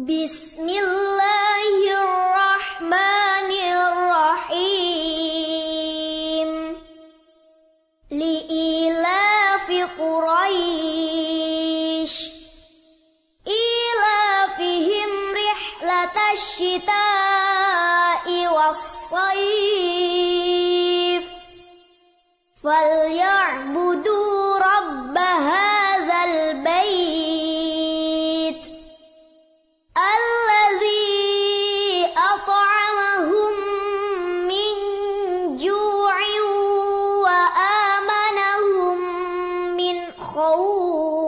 بسم الله الرحمن الرحيم. لإيلاف قريش. إيلافهم رحلة الشتاء والصيف. فليأ 好。